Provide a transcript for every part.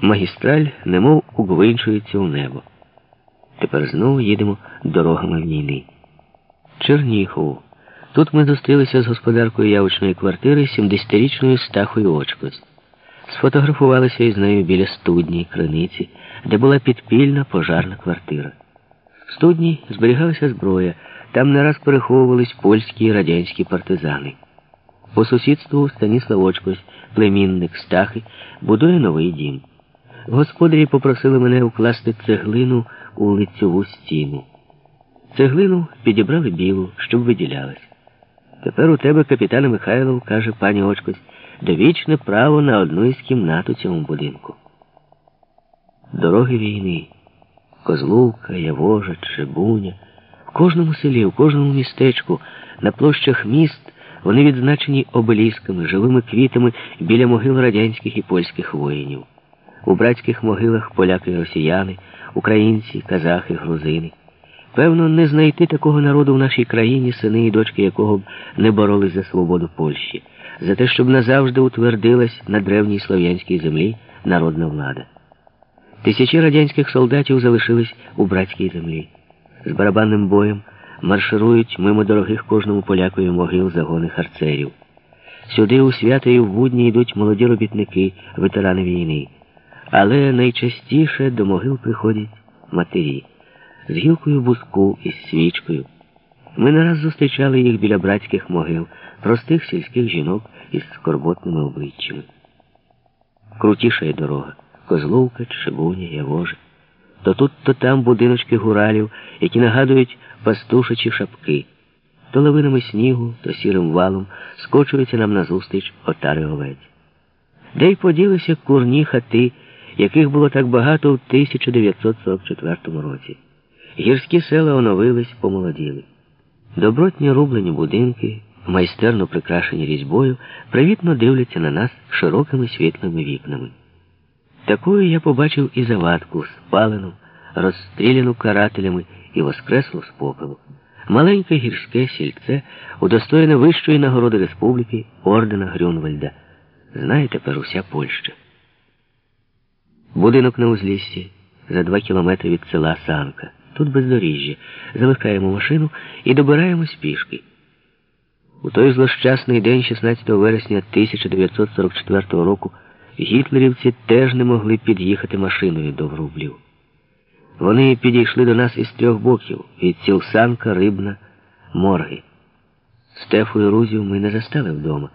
Магістраль немов угвинчується у небо. Тепер знову їдемо дорогами війни. Черніхов. Тут ми зустрілися з господаркою явочної квартири 70-річною Стахою Очкось. Сфотографувалися із нею біля студні, криниці, де була підпільна пожарна квартира. В студні зберігалася зброя, там не раз переховувались польські і радянські партизани. По сусідству Станіслав Очкось, племінник Стахи, будує новий дім. Господарі попросили мене укласти цеглину у лицьову стіну. Цеглину підібрали білу, щоб виділялась. Тепер у тебе, капітане Михайлов, каже пані Очкось, довічне право на одну із кімнат у цьому будинку. Дороги війни, Козловка, Явожа, Чебуня. В кожному селі, в кожному містечку, на площах міст вони відзначені обелісками, живими квітами біля могил радянських і польських воїнів. У братських могилах поляки і росіяни, українці, казахи, грузини. Певно, не знайти такого народу в нашій країні, сини і дочки якого б не боролись за свободу Польщі, за те, щоб назавжди утвердилась на древній слов'янській землі народна влада. Тисячі радянських солдатів залишились у братській землі. З барабанним боєм марширують мимо дорогих кожному полякові могил загони харцерів. Сюди у свята і в будні йдуть молоді робітники, ветерани війни. Але найчастіше до могил приходять матері з гілкою буску із свічкою. Ми не раз зустрічали їх біля братських могил, простих сільських жінок із скорботними обличчями. Крутішає дорога Козловка, Чебуня, Явожа. То тут, то там будиночки гуралів, які нагадують пастушачі шапки. То лавинами снігу, то сірим валом скочуються нам назустріч отари овець. Де й поділися курні хати, яких було так багато в 1944 році. Гірські села оновились, помолоділи. Добротні рублені будинки, майстерно прикрашені різьбою, привітно дивляться на нас широкими світлими вікнами. Такою я побачив і завадку, спалену, розстріляну карателями і воскреслу з попелу. Маленьке гірське сільце, удостоєне вищої нагороди республіки ордена Грюнвальда. Знає тепер уся Польща. Будинок на узліссі за два кілометри від села Санка. Тут бездоріжжя. Замикаємо машину і добираємось пішки. У той злощасний день, 16 вересня 1944 року, гітлерівці теж не могли під'їхати машиною до Врублів. Вони підійшли до нас із трьох боків від сіл Санка, Рибна, Морги. Стефу і Рузів ми не застали вдома.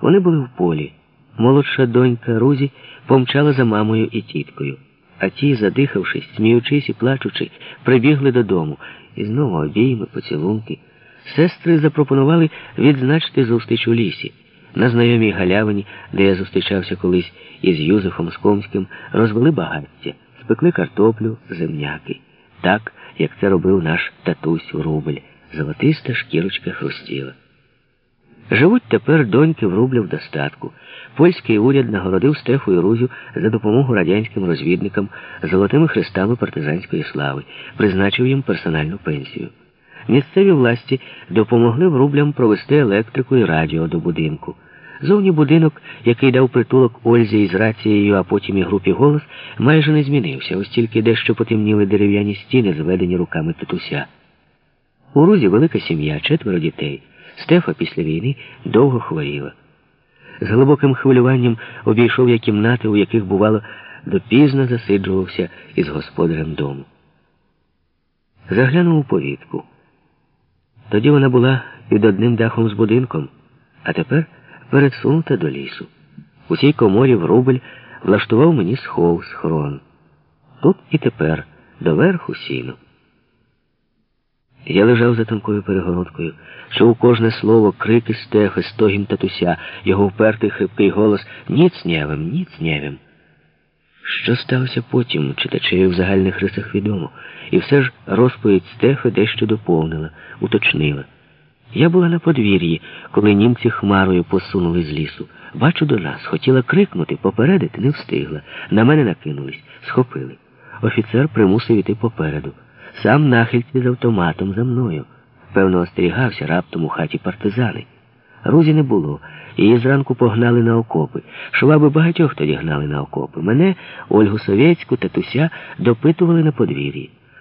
Вони були в полі. Молодша донька Рузі помчала за мамою і тіткою. А ті, задихавшись, сміючись і плачучи, прибігли додому. І знову обійми, поцілунки. Сестри запропонували відзначити зустріч у лісі. На знайомій галявині, де я зустрічався колись із Юзефом Скомським, розвели багаття, спекли картоплю, земняки. Так, як це робив наш татусь Рубль. Золотиста шкірочка хрустіла. Живуть тепер доньки в рубля в достатку. Польський уряд нагородив Стефу і Рузю за допомогу радянським розвідникам золотими хрестами партизанської слави, призначив їм персональну пенсію. Місцеві власті допомогли врублям провести електрику і радіо до будинку. Зовні будинок, який дав притулок Ользі із рацією, а потім і групі голос, майже не змінився, ось тільки дещо потемніли дерев'яні стіни, зведені руками татуся. У Рузі велика сім'я, четверо дітей. Стефа після війни довго хворіла. З глибоким хвилюванням обійшов я кімнати, у яких, бувало, допізно засиджувався із господарем дому. Заглянув у повітку. Тоді вона була під одним дахом з будинком, а тепер пересунута до лісу. У цій коморі Врубель влаштував мені схов схорон. Тут і тепер, доверху сіну. Я лежав за тонкою перегородкою, чув кожне слово, крики стехи, стогін татуся, його впертий хрипкий голос «Ніц нєвим, ніц. Що сталося потім, читачеві в загальних рисах відомо, і все ж розповідь Стефи дещо доповнила, уточнила. Я була на подвір'ї, коли німці хмарою посунули з лісу. Бачу до нас, хотіла крикнути, попередити, не встигла. На мене накинулись, схопили. Офіцер примусив іти попереду. Сам нахильці з автоматом за мною. Певно, остерігався раптом у хаті партизани. Рузі не було. Її зранку погнали на окопи. Шваби багатьох тоді гнали на окопи. Мене, Ольгу Совєцьку, татуся допитували на подвір'ї.